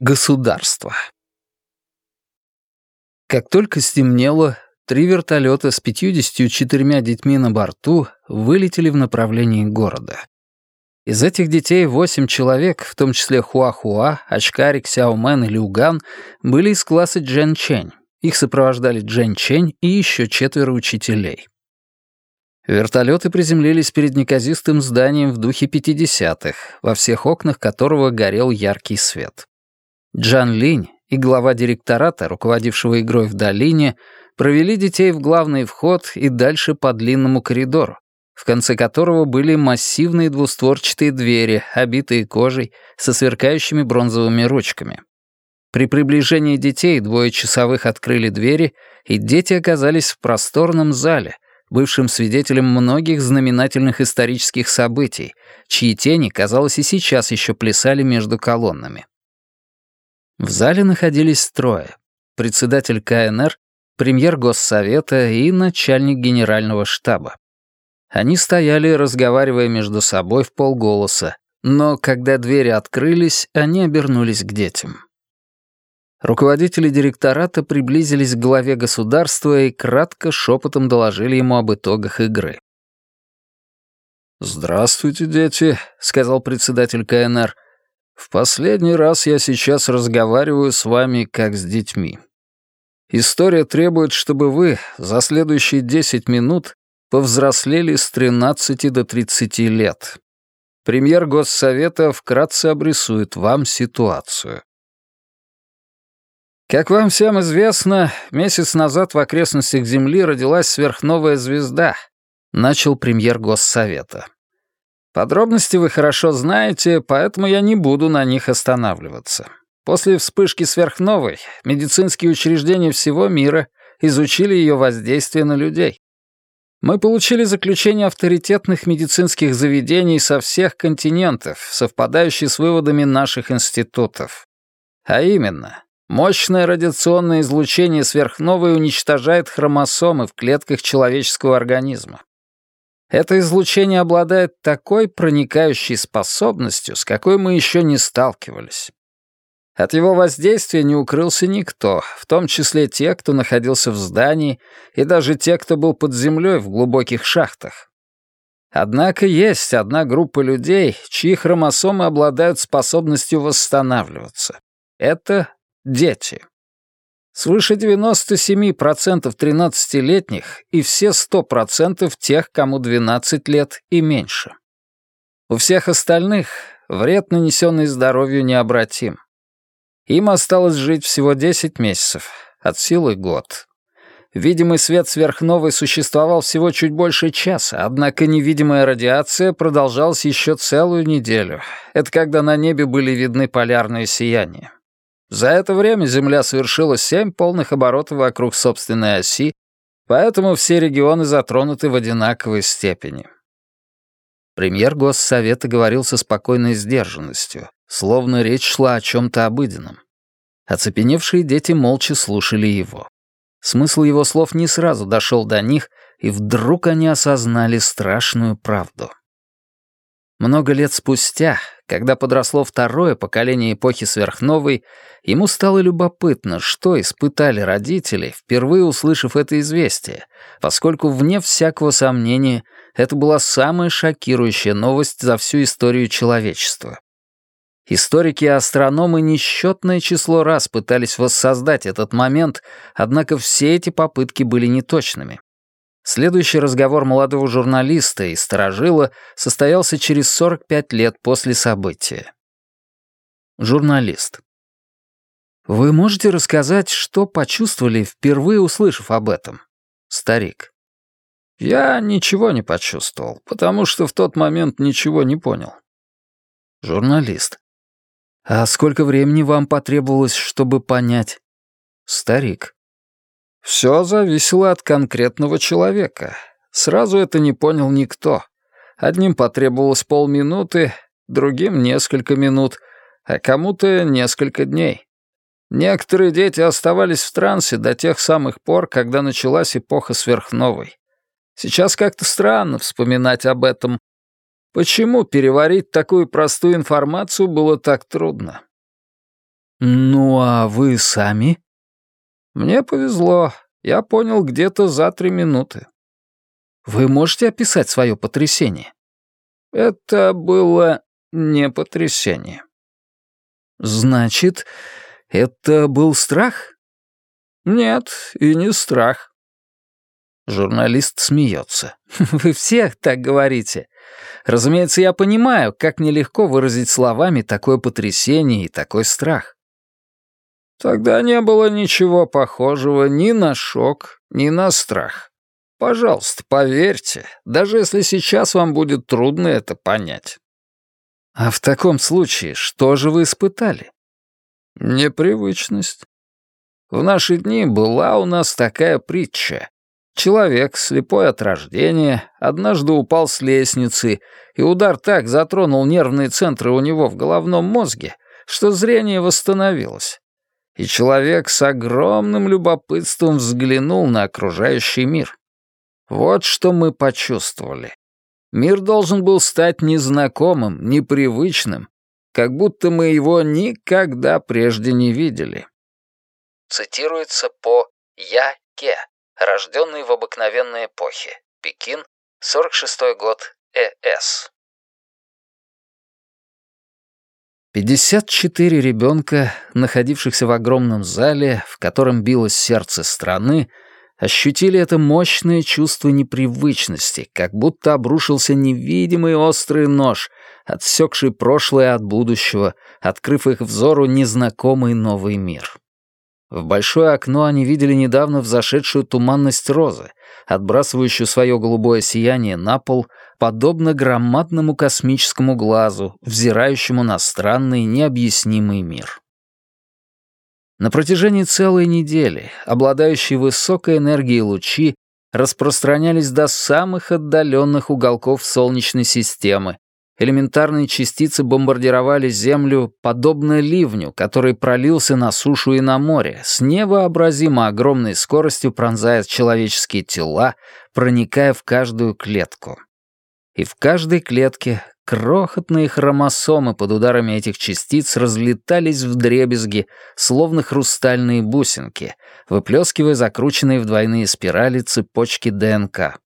Государство. Как только стемнело, три вертолета с 54 детьми на борту вылетели в направлении города. Из этих детей восемь человек, в том числе Хуахуа, Очкарик, Сяомен и Люган, были из класса Джен Чень. Их сопровождали Джен Чень и еще четверо учителей. Вертолеты приземлились перед неказистым зданием в духе 50-х, во всех окнах которого горел яркий свет. Джан Линь и глава директората, руководившего игрой в долине, провели детей в главный вход и дальше по длинному коридору, в конце которого были массивные двустворчатые двери, обитые кожей, со сверкающими бронзовыми ручками. При приближении детей двое часовых открыли двери, и дети оказались в просторном зале, бывшим свидетелем многих знаменательных исторических событий, чьи тени, казалось, и сейчас еще плясали между колоннами. В зале находились трое. Председатель КНР, премьер Госсовета и начальник генерального штаба. Они стояли, разговаривая между собой в полголоса, но когда двери открылись, они обернулись к детям. Руководители директората приблизились к главе государства и кратко шепотом доложили ему об итогах игры. «Здравствуйте, дети», — сказал председатель КНР. В последний раз я сейчас разговариваю с вами как с детьми. История требует, чтобы вы за следующие 10 минут повзрослели с 13 до 30 лет. Премьер Госсовета вкратце обрисует вам ситуацию. Как вам всем известно, месяц назад в окрестностях Земли родилась сверхновая звезда, начал премьер Госсовета. Подробности вы хорошо знаете, поэтому я не буду на них останавливаться. После вспышки сверхновой медицинские учреждения всего мира изучили ее воздействие на людей. Мы получили заключение авторитетных медицинских заведений со всех континентов, совпадающие с выводами наших институтов. А именно, мощное радиационное излучение сверхновой уничтожает хромосомы в клетках человеческого организма. Это излучение обладает такой проникающей способностью, с какой мы еще не сталкивались. От его воздействия не укрылся никто, в том числе те, кто находился в здании, и даже те, кто был под землей в глубоких шахтах. Однако есть одна группа людей, чьи хромосомы обладают способностью восстанавливаться. Это дети. Свыше 97% 13-летних и все 100% тех, кому 12 лет и меньше. У всех остальных вред, нанесенный здоровью, необратим. Им осталось жить всего 10 месяцев, от силы год. Видимый свет сверхновой существовал всего чуть больше часа, однако невидимая радиация продолжалась еще целую неделю. Это когда на небе были видны полярные сияния. За это время Земля совершила семь полных оборотов вокруг собственной оси, поэтому все регионы затронуты в одинаковой степени. Премьер Госсовета говорил со спокойной сдержанностью, словно речь шла о чем-то обыденном. Оцепеневшие дети молча слушали его. Смысл его слов не сразу дошел до них, и вдруг они осознали страшную правду. Много лет спустя, когда подросло второе поколение эпохи сверхновой, ему стало любопытно, что испытали родители, впервые услышав это известие, поскольку, вне всякого сомнения, это была самая шокирующая новость за всю историю человечества. Историки и астрономы несчетное число раз пытались воссоздать этот момент, однако все эти попытки были неточными. Следующий разговор молодого журналиста и сторожила состоялся через 45 лет после события. Журналист. Вы можете рассказать, что почувствовали, впервые услышав об этом? Старик. Я ничего не почувствовал, потому что в тот момент ничего не понял. Журналист. А сколько времени вам потребовалось, чтобы понять? Старик. Все зависело от конкретного человека. Сразу это не понял никто. Одним потребовалось полминуты, другим — несколько минут, а кому-то — несколько дней. Некоторые дети оставались в трансе до тех самых пор, когда началась эпоха сверхновой. Сейчас как-то странно вспоминать об этом. Почему переварить такую простую информацию было так трудно? Ну, а вы сами? Мне повезло. Я понял где-то за три минуты. Вы можете описать свое потрясение? Это было не потрясение. Значит, это был страх? Нет, и не страх. Журналист смеется. Вы всех так говорите. Разумеется, я понимаю, как нелегко выразить словами такое потрясение и такой страх. Тогда не было ничего похожего ни на шок, ни на страх. Пожалуйста, поверьте, даже если сейчас вам будет трудно это понять. А в таком случае, что же вы испытали? Непривычность. В наши дни была у нас такая притча. Человек, слепой от рождения, однажды упал с лестницы, и удар так затронул нервные центры у него в головном мозге, что зрение восстановилось. И человек с огромным любопытством взглянул на окружающий мир. Вот что мы почувствовали. Мир должен был стать незнакомым, непривычным, как будто мы его никогда прежде не видели цитируется по Я-Ке, рожденный в обыкновенной эпохе. Пекин, 46 год, ЭС. 54 ребенка, находившихся в огромном зале, в котором билось сердце страны, ощутили это мощное чувство непривычности, как будто обрушился невидимый острый нож, отсекший прошлое от будущего, открыв их взору незнакомый новый мир. В большое окно они видели недавно взошедшую туманность розы, отбрасывающую свое голубое сияние на пол, подобно громадному космическому глазу, взирающему на странный, необъяснимый мир. На протяжении целой недели обладающие высокой энергией лучи распространялись до самых отдаленных уголков Солнечной системы, элементарные частицы бомбардировали Землю подобно ливню, который пролился на сушу и на море, с невообразимо огромной скоростью пронзая человеческие тела, проникая в каждую клетку. И в каждой клетке крохотные хромосомы под ударами этих частиц разлетались в дребезги, словно хрустальные бусинки, выплескивая закрученные в двойные спирали цепочки ДНК.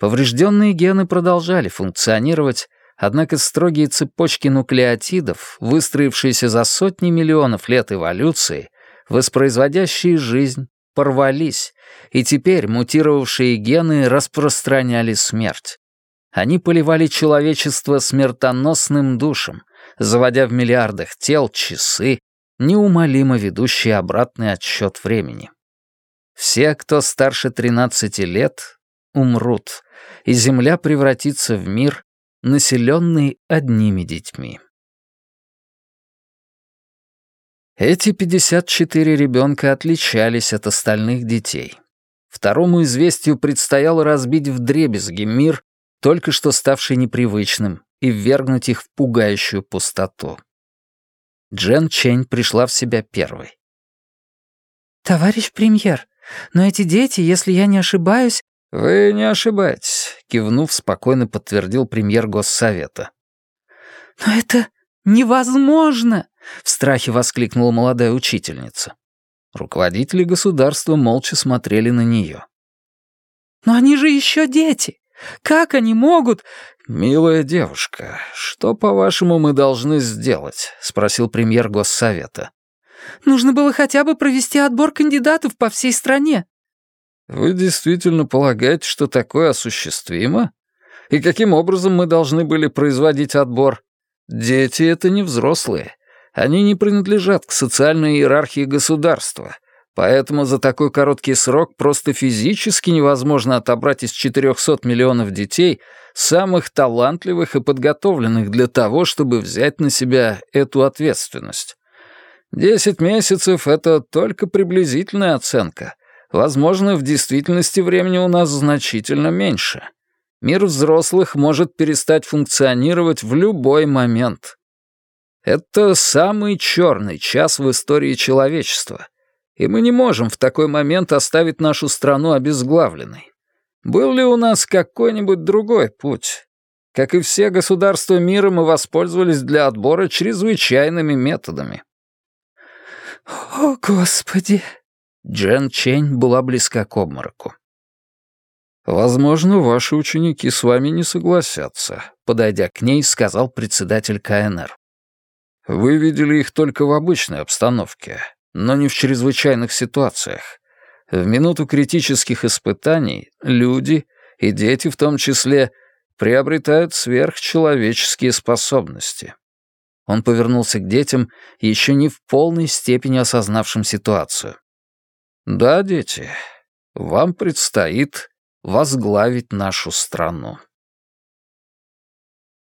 Поврежденные гены продолжали функционировать, Однако строгие цепочки нуклеотидов, выстроившиеся за сотни миллионов лет эволюции, воспроизводящие жизнь, порвались, и теперь мутировавшие гены распространяли смерть. Они поливали человечество смертоносным душем, заводя в миллиардах тел часы, неумолимо ведущие обратный отсчет времени. Все, кто старше 13 лет, умрут, и Земля превратится в мир, населенный одними детьми. Эти 54 ребенка отличались от остальных детей. Второму известию предстояло разбить вдребезги мир, только что ставший непривычным, и ввергнуть их в пугающую пустоту. Джен Чень пришла в себя первой. «Товарищ премьер, но эти дети, если я не ошибаюсь, «Вы не ошибаетесь», — кивнув, спокойно подтвердил премьер Госсовета. «Но это невозможно!» — в страхе воскликнула молодая учительница. Руководители государства молча смотрели на нее. «Но они же еще дети! Как они могут...» «Милая девушка, что, по-вашему, мы должны сделать?» — спросил премьер Госсовета. «Нужно было хотя бы провести отбор кандидатов по всей стране», вы действительно полагаете, что такое осуществимо? И каким образом мы должны были производить отбор? Дети — это не взрослые. Они не принадлежат к социальной иерархии государства. Поэтому за такой короткий срок просто физически невозможно отобрать из 400 миллионов детей самых талантливых и подготовленных для того, чтобы взять на себя эту ответственность. Десять месяцев — это только приблизительная оценка — Возможно, в действительности времени у нас значительно меньше. Мир взрослых может перестать функционировать в любой момент. Это самый черный час в истории человечества. И мы не можем в такой момент оставить нашу страну обезглавленной. Был ли у нас какой-нибудь другой путь? Как и все государства мира, мы воспользовались для отбора чрезвычайными методами. «О, Господи!» Джен Чень была близка к обмороку. «Возможно, ваши ученики с вами не согласятся», — подойдя к ней, сказал председатель КНР. «Вы видели их только в обычной обстановке, но не в чрезвычайных ситуациях. В минуту критических испытаний люди, и дети в том числе, приобретают сверхчеловеческие способности». Он повернулся к детям, еще не в полной степени осознавшим ситуацию. «Да, дети, вам предстоит возглавить нашу страну.